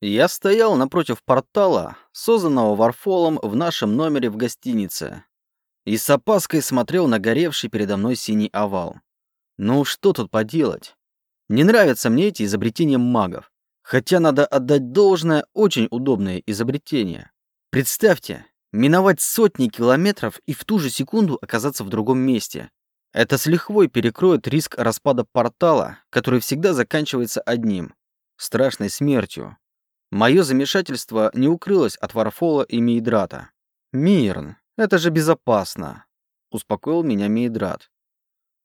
Я стоял напротив портала, созданного Варфолом в нашем номере в гостинице, и с опаской смотрел на горевший передо мной синий овал. Ну, что тут поделать? Не нравятся мне эти изобретения магов. Хотя надо отдать должное, очень удобное изобретение. Представьте, миновать сотни километров и в ту же секунду оказаться в другом месте. Это с лихвой перекроет риск распада портала, который всегда заканчивается одним – страшной смертью. Мое замешательство не укрылось от Варфола и Мейдрата. «Мирн, это же безопасно», — успокоил меня Мейдрат.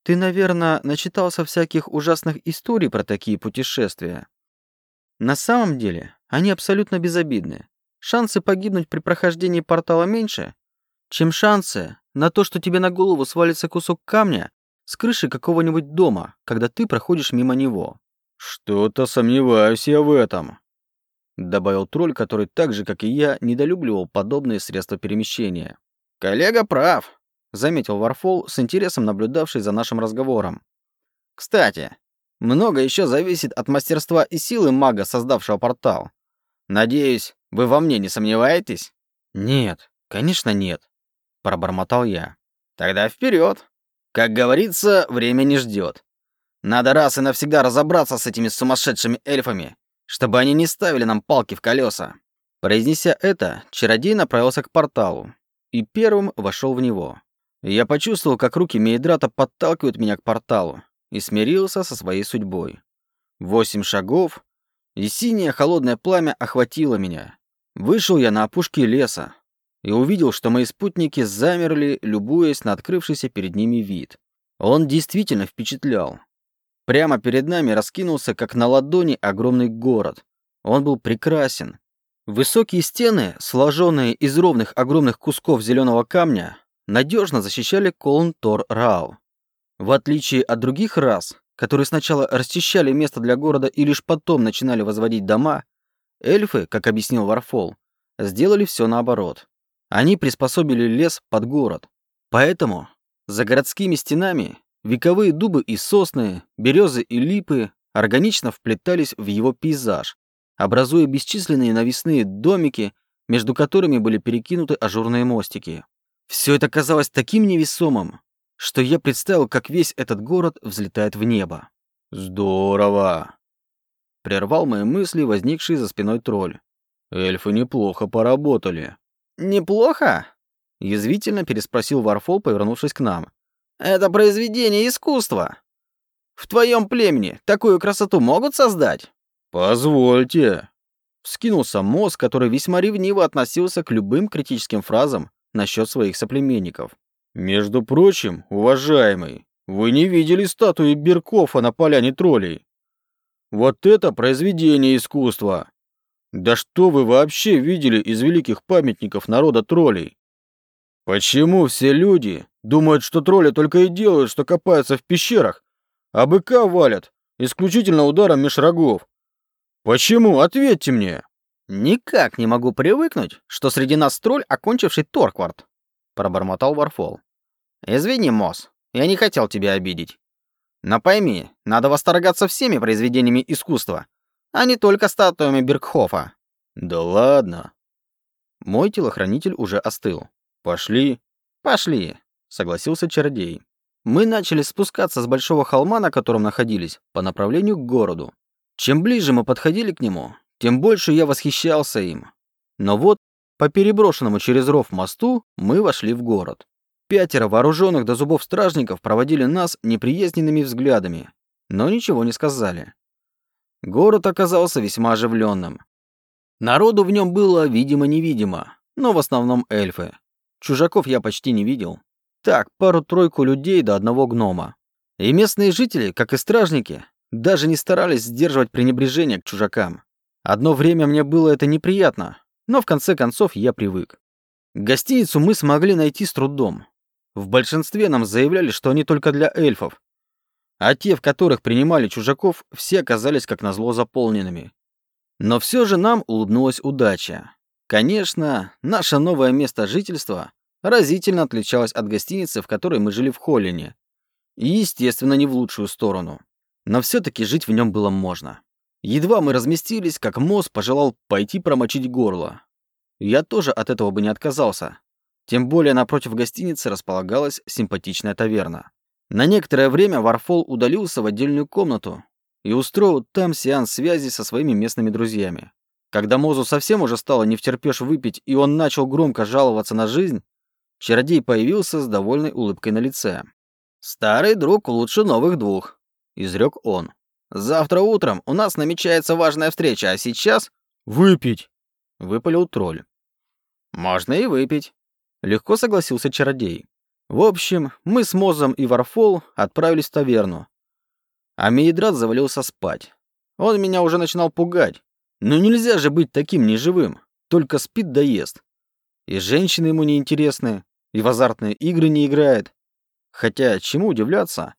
«Ты, наверное, начитался всяких ужасных историй про такие путешествия. На самом деле, они абсолютно безобидны. Шансы погибнуть при прохождении портала меньше, чем шансы на то, что тебе на голову свалится кусок камня с крыши какого-нибудь дома, когда ты проходишь мимо него». «Что-то сомневаюсь я в этом», добавил тролль, который так же, как и я, недолюбливал подобные средства перемещения. «Коллега прав», — заметил Варфол, с интересом наблюдавший за нашим разговором. «Кстати, много еще зависит от мастерства и силы мага, создавшего портал. Надеюсь, вы во мне не сомневаетесь?» «Нет, конечно нет», — пробормотал я. «Тогда вперед. Как говорится, время не ждет. Надо раз и навсегда разобраться с этими сумасшедшими эльфами чтобы они не ставили нам палки в колеса. Произнеся это, чародей направился к порталу и первым вошел в него. Я почувствовал, как руки Мейдрата подталкивают меня к порталу и смирился со своей судьбой. Восемь шагов, и синее холодное пламя охватило меня. Вышел я на опушке леса и увидел, что мои спутники замерли, любуясь на открывшийся перед ними вид. Он действительно впечатлял. Прямо перед нами раскинулся, как на ладони, огромный город. Он был прекрасен. Высокие стены, сложенные из ровных огромных кусков зеленого камня, надежно защищали колон Тор-Рау. В отличие от других рас, которые сначала расчищали место для города и лишь потом начинали возводить дома, эльфы, как объяснил Варфол, сделали все наоборот. Они приспособили лес под город. Поэтому за городскими стенами Вековые дубы и сосны, березы и липы органично вплетались в его пейзаж, образуя бесчисленные навесные домики, между которыми были перекинуты ажурные мостики. Все это казалось таким невесомым, что я представил, как весь этот город взлетает в небо. «Здорово!» Прервал мои мысли возникший за спиной тролль. «Эльфы неплохо поработали». «Неплохо?» Язвительно переспросил Варфол, повернувшись к нам. Это произведение искусства. В твоем племени такую красоту могут создать? Позвольте. Вскинулся мозг, который весьма ревниво относился к любым критическим фразам насчет своих соплеменников. Между прочим, уважаемый, вы не видели статуи Беркофа на поляне троллей? Вот это произведение искусства. Да что вы вообще видели из великих памятников народа троллей? Почему все люди думают, что тролли только и делают, что копаются в пещерах, а быка валят исключительно ударом меж рогов? Почему? Ответьте мне. Никак не могу привыкнуть, что среди нас тролль, окончивший Торквард, пробормотал Варфол. Извини, Мосс, я не хотел тебя обидеть. Но пойми, надо восторгаться всеми произведениями искусства, а не только статуями Бергхофа. Да ладно. Мой телохранитель уже остыл. «Пошли». «Пошли», — согласился чародей. Мы начали спускаться с большого холма, на котором находились, по направлению к городу. Чем ближе мы подходили к нему, тем больше я восхищался им. Но вот, по переброшенному через ров мосту, мы вошли в город. Пятеро вооруженных до зубов стражников проводили нас неприязненными взглядами, но ничего не сказали. Город оказался весьма оживленным. Народу в нем было видимо-невидимо, но в основном эльфы. Чужаков я почти не видел. Так, пару-тройку людей до одного гнома. И местные жители, как и стражники, даже не старались сдерживать пренебрежение к чужакам. Одно время мне было это неприятно, но в конце концов я привык. Гостиницу мы смогли найти с трудом. В большинстве нам заявляли, что они только для эльфов. А те, в которых принимали чужаков, все оказались как назло заполненными. Но все же нам улыбнулась удача. Конечно, наше новое место жительства разительно отличалась от гостиницы, в которой мы жили в Холлине. И, естественно, не в лучшую сторону. Но все-таки жить в нем было можно. Едва мы разместились, как Мосс пожелал пойти промочить горло. Я тоже от этого бы не отказался. Тем более напротив гостиницы располагалась симпатичная таверна. На некоторое время Варфол удалился в отдельную комнату и устроил там сеанс связи со своими местными друзьями. Когда Мозу совсем уже стало не втерпешь выпить, и он начал громко жаловаться на жизнь, чародей появился с довольной улыбкой на лице. «Старый друг лучше новых двух», — изрек он. «Завтра утром у нас намечается важная встреча, а сейчас...» «Выпить!» — выпалил тролль. «Можно и выпить», — легко согласился чародей. В общем, мы с Мозом и Варфол отправились в таверну. А Мейдрат завалился спать. Он меня уже начинал пугать. Но нельзя же быть таким неживым. Только спит да ест. И женщины ему не интересны, и в азартные игры не играет. Хотя, чему удивляться?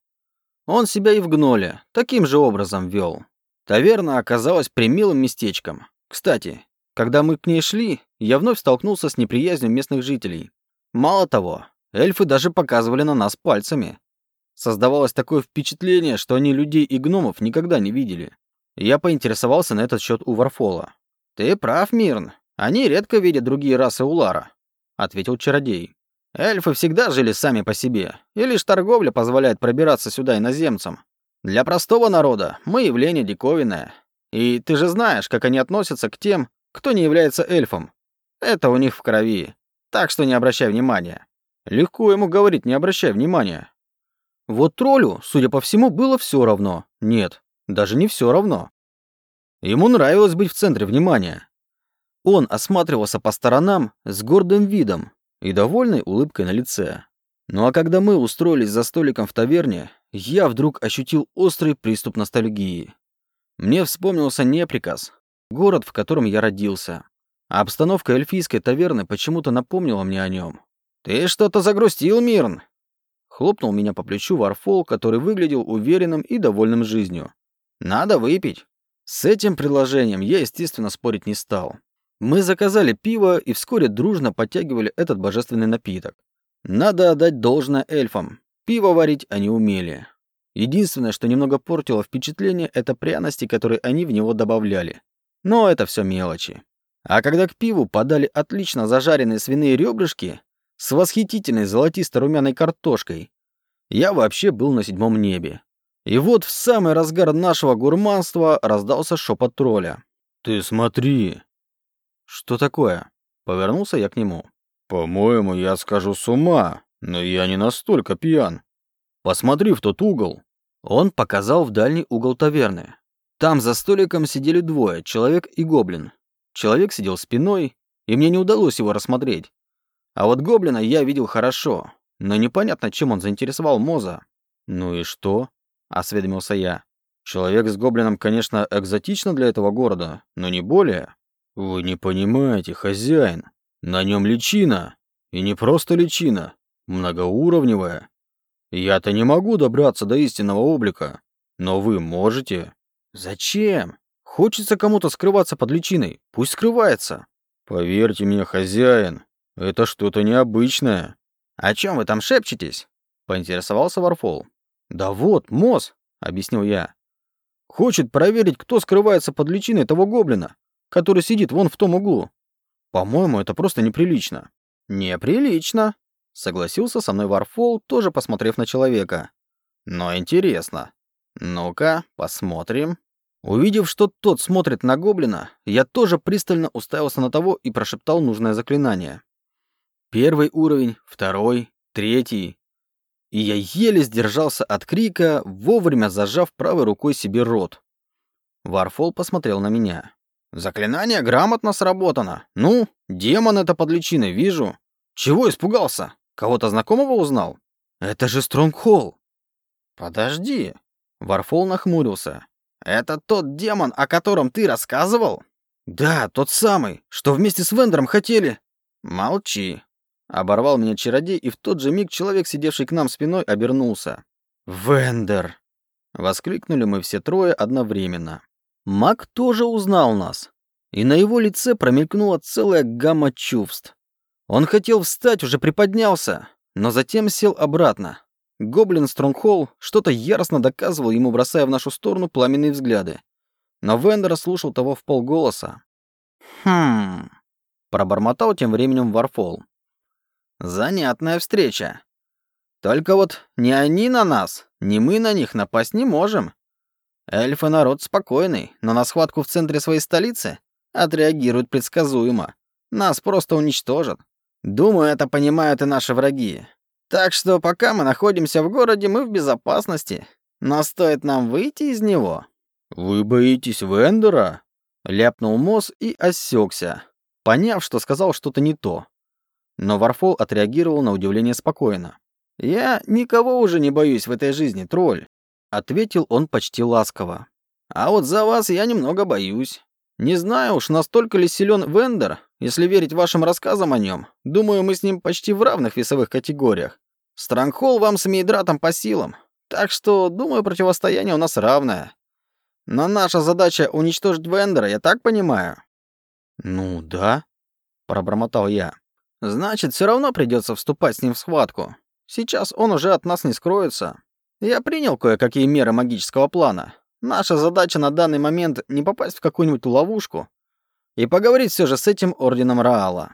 Он себя и в гноле таким же образом вел. Таверна оказалась примилым местечком. Кстати, когда мы к ней шли, я вновь столкнулся с неприязнью местных жителей. Мало того, эльфы даже показывали на нас пальцами. Создавалось такое впечатление, что они людей и гномов никогда не видели. Я поинтересовался на этот счет у Варфола. «Ты прав, Мирн. Они редко видят другие расы Улара», — ответил чародей. «Эльфы всегда жили сами по себе, и лишь торговля позволяет пробираться сюда иноземцам. Для простого народа мы явление диковинное. И ты же знаешь, как они относятся к тем, кто не является эльфом. Это у них в крови. Так что не обращай внимания». Легко ему говорить, не обращай внимания. Вот троллю, судя по всему, было все равно. Нет, даже не все равно. Ему нравилось быть в центре внимания. Он осматривался по сторонам с гордым видом и довольной улыбкой на лице. Ну а когда мы устроились за столиком в таверне, я вдруг ощутил острый приступ ностальгии. Мне вспомнился Неприказ, город, в котором я родился. А обстановка эльфийской таверны почему-то напомнила мне о нем. «Ты что-то загрустил, Мирн!» Хлопнул меня по плечу Варфол, который выглядел уверенным и довольным жизнью. Надо выпить. С этим предложением я, естественно, спорить не стал. Мы заказали пиво и вскоре дружно подтягивали этот божественный напиток. Надо отдать должное эльфам. Пиво варить они умели. Единственное, что немного портило впечатление, это пряности, которые они в него добавляли. Но это все мелочи. А когда к пиву подали отлично зажаренные свиные ребрышки с восхитительной золотисто-румяной картошкой, я вообще был на седьмом небе. И вот в самый разгар нашего гурманства раздался шепот тролля. «Ты смотри!» «Что такое?» Повернулся я к нему. «По-моему, я скажу с ума, но я не настолько пьян. Посмотри в тот угол». Он показал в дальний угол таверны. Там за столиком сидели двое, человек и гоблин. Человек сидел спиной, и мне не удалось его рассмотреть. А вот гоблина я видел хорошо, но непонятно, чем он заинтересовал Моза. «Ну и что?» — осведомился я. «Человек с гоблином, конечно, экзотично для этого города, но не более». «Вы не понимаете, хозяин. На нем личина. И не просто личина, многоуровневая. Я-то не могу добраться до истинного облика, но вы можете». «Зачем? Хочется кому-то скрываться под личиной. Пусть скрывается». «Поверьте мне, хозяин, это что-то необычное». «О чем вы там шепчетесь?» — поинтересовался Варфол. «Да вот, Мосс», — объяснил я. «Хочет проверить, кто скрывается под личиной того гоблина, который сидит вон в том углу. По-моему, это просто неприлично». «Неприлично», — согласился со мной Варфол, тоже посмотрев на человека. «Но интересно. Ну-ка, посмотрим». Увидев, что тот смотрит на гоблина, я тоже пристально уставился на того и прошептал нужное заклинание. Первый уровень, второй, третий, и я еле сдержался от крика, вовремя зажав правой рукой себе рот. Варфол посмотрел на меня. «Заклинание грамотно сработано. Ну, демон это под личиной, вижу. Чего испугался? Кого-то знакомого узнал? Это же Стронгхолл!» «Подожди!» Варфол нахмурился. «Это тот демон, о котором ты рассказывал?» «Да, тот самый, что вместе с Вендером хотели...» «Молчи. Оборвал меня чародей, и в тот же миг человек, сидевший к нам спиной, обернулся. «Вендер!» Воскликнули мы все трое одновременно. Маг тоже узнал нас, и на его лице промелькнула целая гамма чувств. Он хотел встать, уже приподнялся, но затем сел обратно. Гоблин Стронгхолл что-то яростно доказывал ему, бросая в нашу сторону пламенные взгляды. Но Вендер слушал того в полголоса. «Хм...» — пробормотал тем временем Варфол. «Занятная встреча. Только вот ни они на нас, ни мы на них напасть не можем. Эльфы народ спокойный, но на схватку в центре своей столицы отреагируют предсказуемо. Нас просто уничтожат. Думаю, это понимают и наши враги. Так что пока мы находимся в городе, мы в безопасности. Но стоит нам выйти из него. Вы боитесь Вендера? ляпнул Мосс и осекся, поняв, что сказал что-то не то. Но Варфол отреагировал на удивление спокойно. «Я никого уже не боюсь в этой жизни, тролль», — ответил он почти ласково. «А вот за вас я немного боюсь. Не знаю уж, настолько ли силен Вендер, если верить вашим рассказам о нем. Думаю, мы с ним почти в равных весовых категориях. Странгхолл вам с Мейдратом по силам, так что, думаю, противостояние у нас равное. Но наша задача — уничтожить Вендера, я так понимаю?» «Ну да», — пробормотал я. «Значит, все равно придется вступать с ним в схватку. Сейчас он уже от нас не скроется. Я принял кое-какие меры магического плана, Наша задача на данный момент не попасть в какую-нибудь ловушку и поговорить все же с этим орденом Раала.